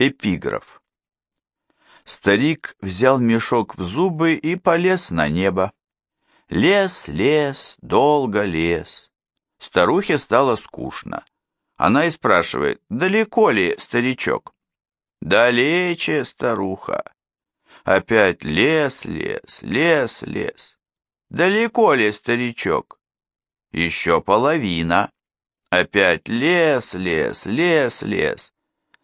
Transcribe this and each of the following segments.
Эпиграф. Старик взял мешок в зубы и полез на небо. Лес, лес, долго лес. Старухе стало скучно. Она и спрашивает, далеко ли старичок? Далече, старуха. Опять лес, лес, лес, лес. Далеко ли старичок? Еще половина. Опять лес, лес, лес, лес.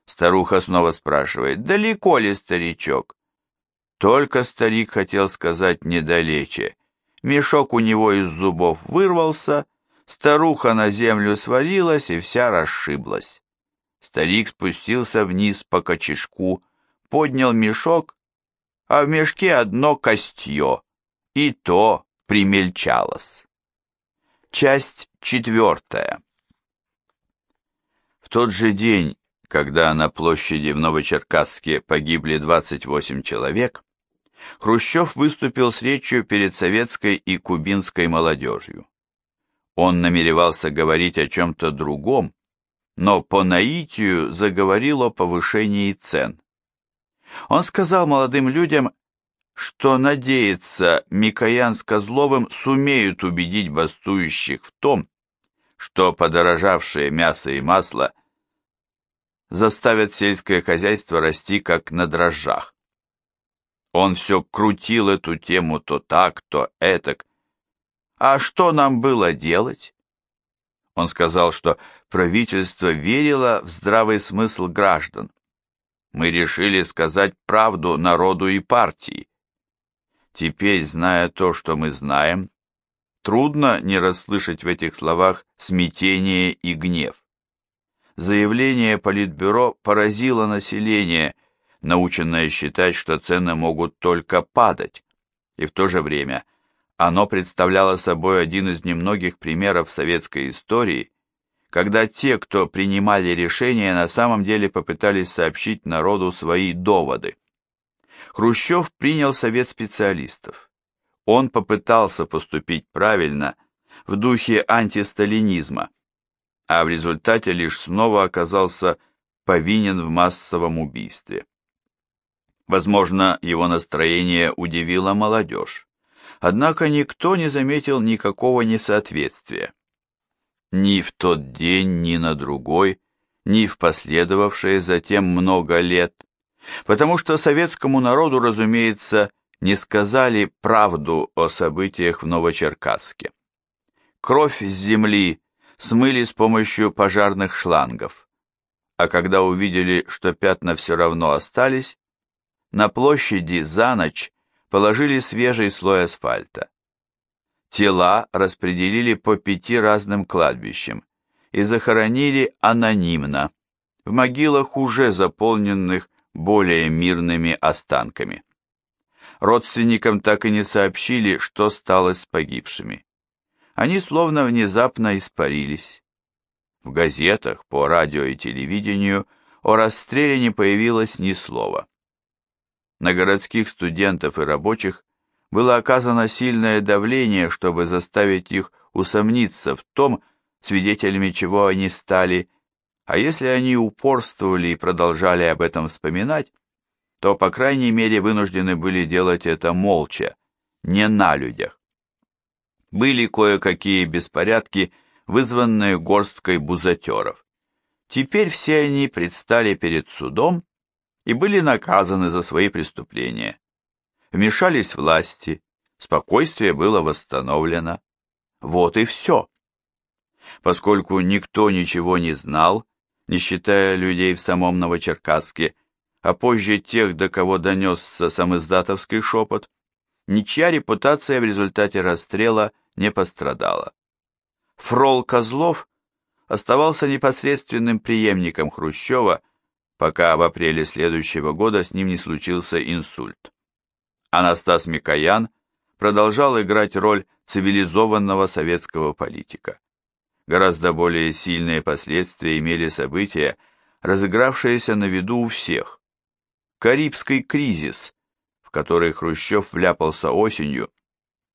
Старуха снова спрашивает, далеко ли старичок? Только старик хотел сказать недалече. Мешок у него из зубов вырвался, старуха на землю свалилась и вся расшиблась. Старик спустился вниз по кочешку, поднял мешок, а в мешке одно костье, и то примельчалось. Часть четвертая. В тот же день, когда на площади в Новочеркасске погибли 28 человек, Хрущев выступил с речью перед советской и кубинской молодежью. Он намеревался говорить о чем-то другом, но по наитию заговорил о повышении цен. Он сказал молодым людям, что надеется, Микоян с Козловым сумеют убедить бастующих в том, что подорожавшее мясо и масло заставят сельское хозяйство расти как на дрожжах. Он все крутил эту тему то так, то этак. А что нам было делать? Он сказал, что правительство верило в здравый смысл граждан. Мы решили сказать правду народу и партии. Теперь, зная то, что мы знаем, трудно не расслышать в этих словах смятение и гнев. Заявление Политбюро поразило население, наученное считать, что цены могут только падать, и в то же время оно представляло собой один из немногих примеров советской истории, когда те, кто принимали решения, на самом деле попытались сообщить народу свои доводы. Хрущев принял совет специалистов. Он попытался поступить правильно в духе антисталинизма, а в результате лишь снова оказался повинен в массовом убийстве. Возможно, его настроение удивило молодежь. Однако никто не заметил никакого несоответствия. Ни в тот день, ни на другой, ни в последовавшие затем много лет, потому что советскому народу, разумеется, не сказали правду о событиях в Новочеркасске. Кровь с земли смыли с помощью пожарных шлангов, а когда увидели, что пятна все равно остались, на площади за ночь положили свежий слой асфальта. Тела распределили по пяти разным кладбищам и захоронили анонимно, в могилах уже заполненных более мирными останками. Родственникам так и не сообщили, что стало с погибшими. Они словно внезапно испарились. В газетах, по радио и телевидению о расстреле не появилось ни слова на городских студентов и рабочих было оказано сильное давление, чтобы заставить их усомниться в том, свидетелями чего они стали, а если они упорствовали и продолжали об этом вспоминать, то, по крайней мере, вынуждены были делать это молча, не на людях. Были кое-какие беспорядки, вызванные горсткой бузатеров. Теперь все они предстали перед судом и были наказаны за свои преступления. Вмешались власти, спокойствие было восстановлено. Вот и все. Поскольку никто ничего не знал, не считая людей в самом Новочеркасске, а позже тех, до кого донесся самиздатовский шепот, ничья репутация в результате расстрела не пострадала. Фрол Козлов оставался непосредственным преемником Хрущева пока в апреле следующего года с ним не случился инсульт. Анастас Микоян продолжал играть роль цивилизованного советского политика. Гораздо более сильные последствия имели события, разыгравшиеся на виду у всех. Карибский кризис, в который Хрущев вляпался осенью,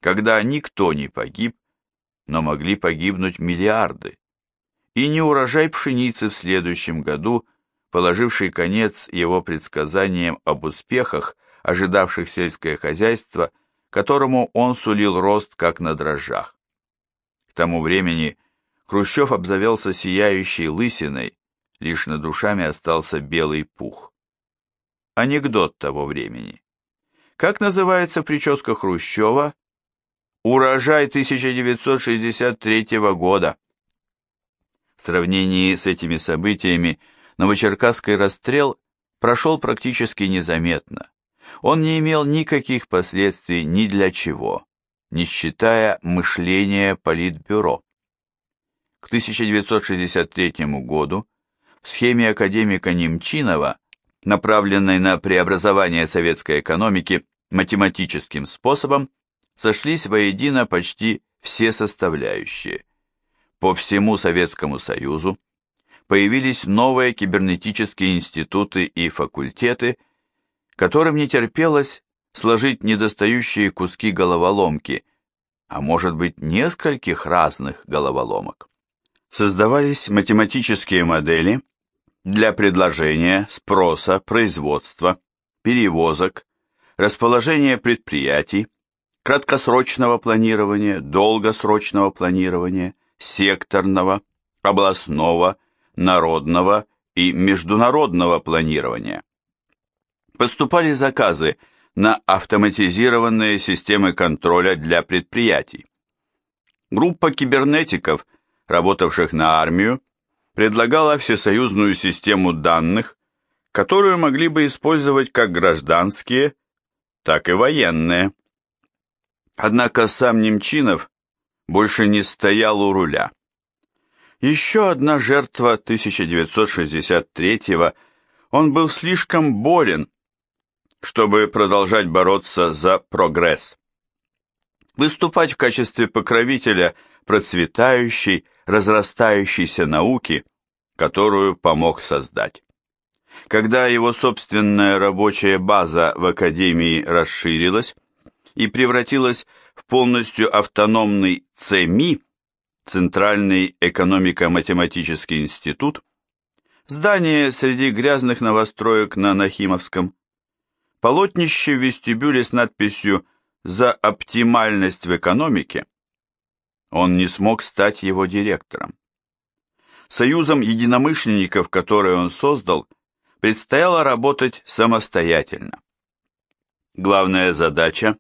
когда никто не погиб, но могли погибнуть миллиарды, и неурожай пшеницы в следующем году – положивший конец его предсказаниям об успехах, ожидавших сельское хозяйство, которому он сулил рост как на дрожжах. К тому времени Хрущев обзавелся сияющей лысиной, лишь над душами остался белый пух. Анекдот того времени. Как называется прическа Хрущева? Урожай 1963 года. В сравнении с этими событиями Новочеркасский расстрел прошел практически незаметно. Он не имел никаких последствий ни для чего, не считая мышления Политбюро. К 1963 году в схеме академика Немчинова, направленной на преобразование советской экономики математическим способом, сошлись воедино почти все составляющие. По всему Советскому Союзу появились новые кибернетические институты и факультеты, которым не терпелось сложить недостающие куски головоломки, а может быть нескольких разных головоломок. Создавались математические модели для предложения, спроса, производства, перевозок, расположения предприятий, краткосрочного планирования, долгосрочного планирования, секторного, областного, народного и международного планирования. Поступали заказы на автоматизированные системы контроля для предприятий. Группа кибернетиков, работавших на армию, предлагала всесоюзную систему данных, которую могли бы использовать как гражданские, так и военные. Однако сам Немчинов больше не стоял у руля. Еще одна жертва 1963-го, он был слишком болен, чтобы продолжать бороться за прогресс. Выступать в качестве покровителя процветающей, разрастающейся науки, которую помог создать. Когда его собственная рабочая база в Академии расширилась и превратилась в полностью автономный ЦМИ, Центральный экономико-математический институт, здание среди грязных новостроек на Нахимовском, полотнище в вестибюле с надписью «За оптимальность в экономике», он не смог стать его директором. Союзом единомышленников, который он создал, предстояло работать самостоятельно. Главная задача,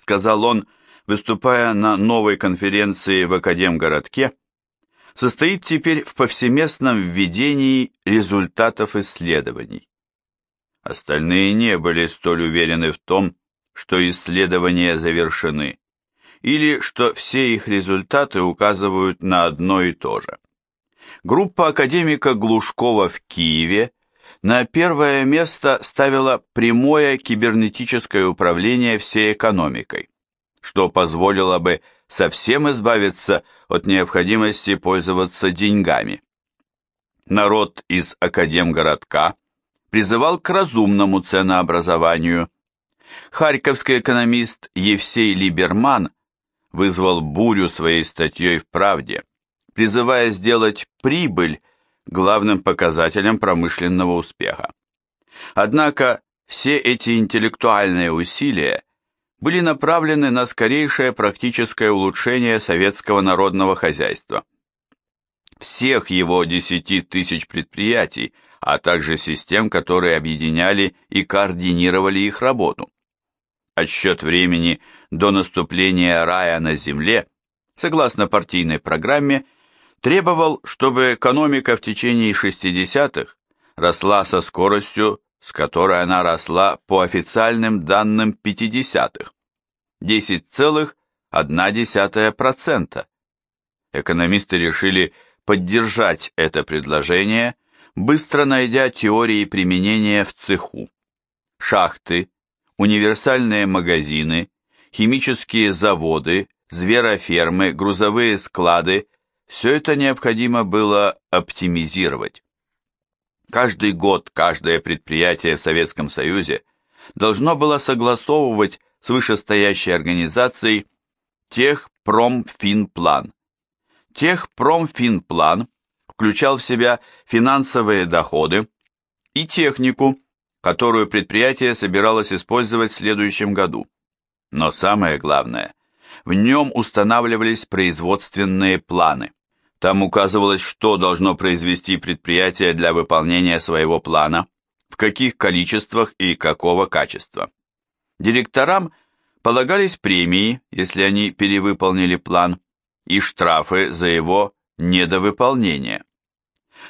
сказал он, выступая на новой конференции в Академгородке, состоит теперь в повсеместном введении результатов исследований. Остальные не были столь уверены в том, что исследования завершены, или что все их результаты указывают на одно и то же. Группа академика Глушкова в Киеве на первое место ставила прямое кибернетическое управление всей экономикой, что позволило бы совсем избавиться от необходимости пользоваться деньгами. Народ из Академгородка призывал к разумному ценообразованию. Харьковский экономист Евсей Либерман вызвал бурю своей статьей в «Правде», призывая сделать прибыль главным показателем промышленного успеха. Однако все эти интеллектуальные усилия были направлены на скорейшее практическое улучшение советского народного хозяйства. Всех его 10 тысяч предприятий, а также систем, которые объединяли и координировали их работу. Отсчет времени до наступления рая на земле, согласно партийной программе, требовал, чтобы экономика в течение 60-х росла со скоростью, с которой она росла по официальным данным 50-х, 10,1%. Экономисты решили поддержать это предложение, быстро найдя теории применения в цеху. Шахты, универсальные магазины, химические заводы, зверофермы, грузовые склады – все это необходимо было оптимизировать. Каждый год каждое предприятие в Советском Союзе должно было согласовывать с вышестоящей организацией Техпромфинплан. Техпромфинплан включал в себя финансовые доходы, и технику, которую предприятие собиралось использовать в следующем году. Но самое главное, в нем устанавливались производственные планы. Там указывалось, что должно произвести предприятие для выполнения своего плана, в каких количествах и какого качества. Директорам полагались премии, если они перевыполнили план, и штрафы за его недовыполнение.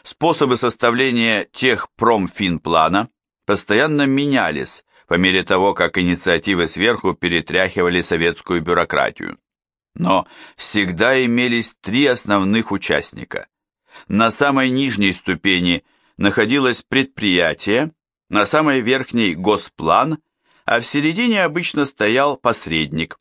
Способы составления тех промфинплана постоянно менялись по мере того, как инициативы сверху перетряхивали советскую бюрократию. Но всегда имелись три основных участника. На самой нижней ступени находилось предприятие, на самой верхней госплан, а в середине обычно стоял посредник.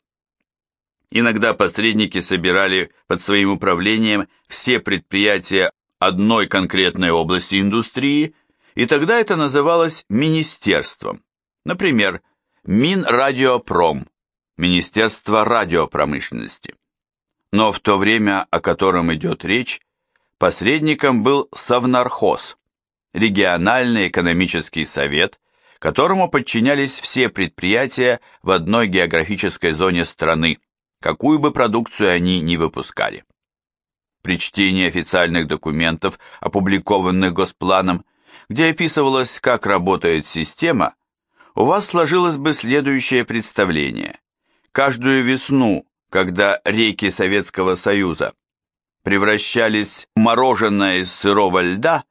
Иногда посредники собирали под своим управлением все предприятия одной конкретной области индустрии, и тогда это называлось министерством. Например, Минрадиопром, Министерство радиопромышленности. Но в то время, о котором идет речь, посредником был Совнархоз, региональный экономический совет, которому подчинялись все предприятия в одной географической зоне страны, какую бы продукцию они ни выпускали. При чтении официальных документов, опубликованных Госпланом, где описывалось, как работает система, у вас сложилось бы следующее представление. Каждую весну, когда реки Советского Союза превращались в мороженое из сырого льда,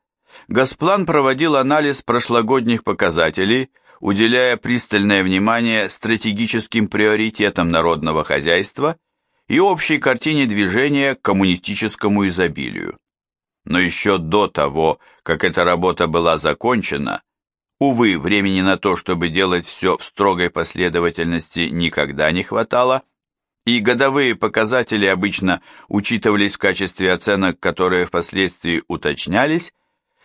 Госплан проводил анализ прошлогодних показателей, уделяя пристальное внимание стратегическим приоритетам народного хозяйства и общей картине движения к коммунистическому изобилию. Но еще до того, как эта работа была закончена, увы, времени на то, чтобы делать все в строгой последовательности, никогда не хватало, и годовые показатели обычно учитывались в качестве оценок, которые впоследствии уточнялись,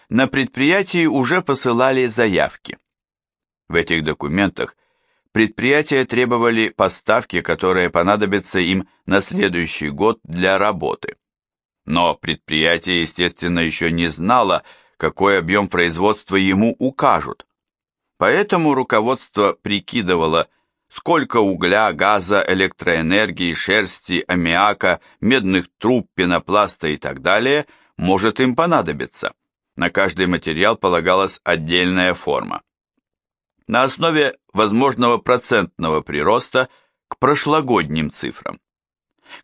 на предприятии уже посылали заявки. В этих документах предприятия требовали поставки, которые понадобятся им на следующий год для работы. Но предприятие, естественно, еще не знало, какой объем производства ему укажут. Поэтому руководство прикидывало, сколько угля, газа, электроэнергии, шерсти, аммиака, медных труб, пенопласта и так далее может им понадобиться. На каждый материал полагалась отдельная форма на основе возможного процентного прироста к прошлогодним цифрам.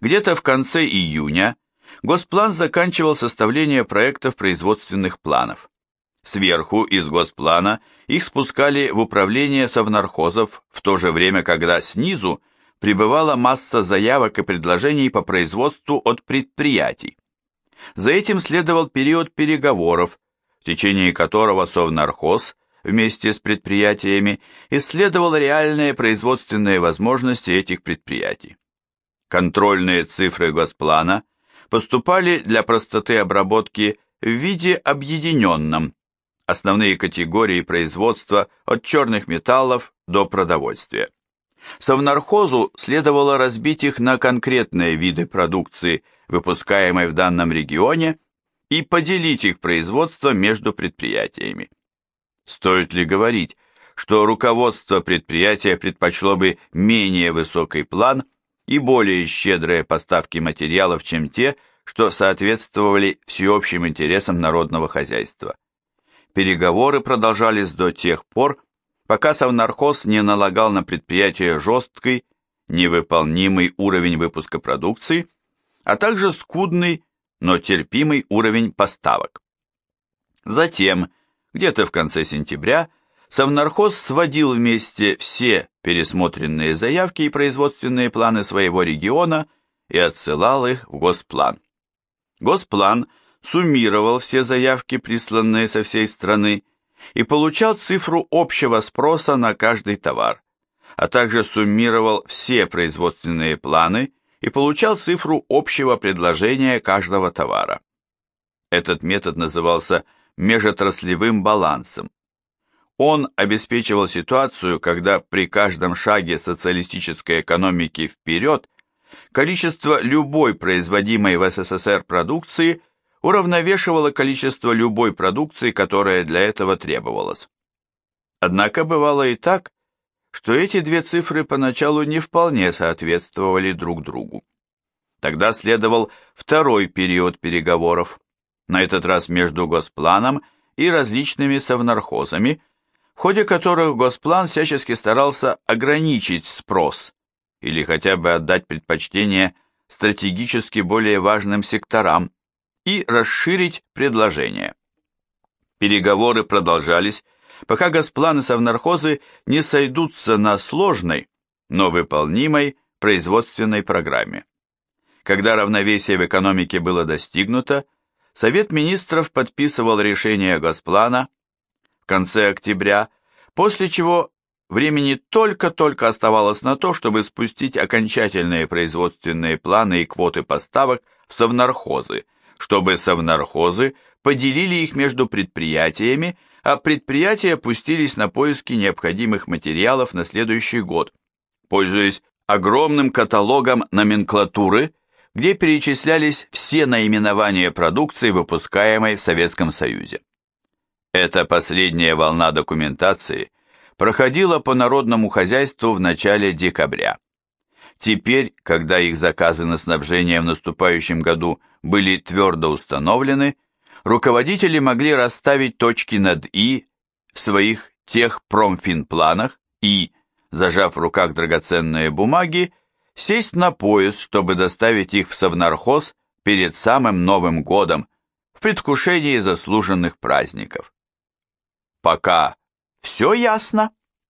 Где-то в конце июня Госплан заканчивал составление проектов производственных планов. Сверху из Госплана их спускали в управление совнархозов в то же время, когда снизу прибывала масса заявок и предложений по производству от предприятий. За этим следовал период переговоров, в течение которого Совнархоз вместе с предприятиями исследовал реальные производственные возможности этих предприятий. Контрольные цифры Госплана поступали для простоты обработки в виде объединенном, основные категории производства от черных металлов до продовольствия. Совнархозу следовало разбить их на конкретные виды продукции, выпускаемой в данном регионе, и поделить их производство между предприятиями. Стоит ли говорить, что руководство предприятия предпочло бы менее высокий план и более щедрые поставки материалов, чем те, что соответствовали всеобщим интересам народного хозяйства. Переговоры продолжались до тех пор, пока Совнархоз не налагал на предприятие жесткий, невыполнимый уровень выпуска продукции, а также скудный, но терпимый уровень поставок. Затем, где-то в конце сентября Совнархоз сводил вместе все пересмотренные заявки и производственные планы своего региона и отсылал их в Госплан. Госплан суммировал все заявки, присланные со всей страны, и получал цифру общего спроса на каждый товар, а также суммировал все производственные планы и получал цифру общего предложения каждого товара. Этот метод назывался межотраслевым балансом. Он обеспечивал ситуацию, когда при каждом шаге социалистической экономики вперед количество любой производимой в СССР продукции уравновешивало количество любой продукции, которая для этого требовалась. Однако бывало и так, что эти две цифры поначалу не вполне соответствовали друг другу. Тогда следовал второй период переговоров, на этот раз между Госпланом и различными совнархозами, в ходе которых Госплан всячески старался ограничить спрос или хотя бы отдать предпочтение стратегически более важным секторам и расширить предложение. Переговоры продолжались, пока Госплан и совнархозы не сойдутся на сложной, но выполнимой производственной программе. Когда равновесие в экономике было достигнуто, Совет министров подписывал решение Госплана конце октября, после чего времени только-только оставалось на то, чтобы спустить окончательные производственные планы и квоты поставок в совнархозы, чтобы совнархозы поделили их между предприятиями, а предприятия пустились на поиски необходимых материалов на следующий год, пользуясь огромным каталогом номенклатуры где перечислялись все наименования продукции, выпускаемой в Советском Союзе. Эта последняя волна документации проходила по народному хозяйству в начале декабря. Теперь, когда их заказы на снабжение в наступающем году были твердо установлены, руководители могли расставить точки над «и» в своих тех промфинпланах и, зажав в руках драгоценные бумаги, сесть на поезд, чтобы доставить их в Совнархоз перед самым Новым годом, в предвкушении заслуженных праздников. Пока все ясно?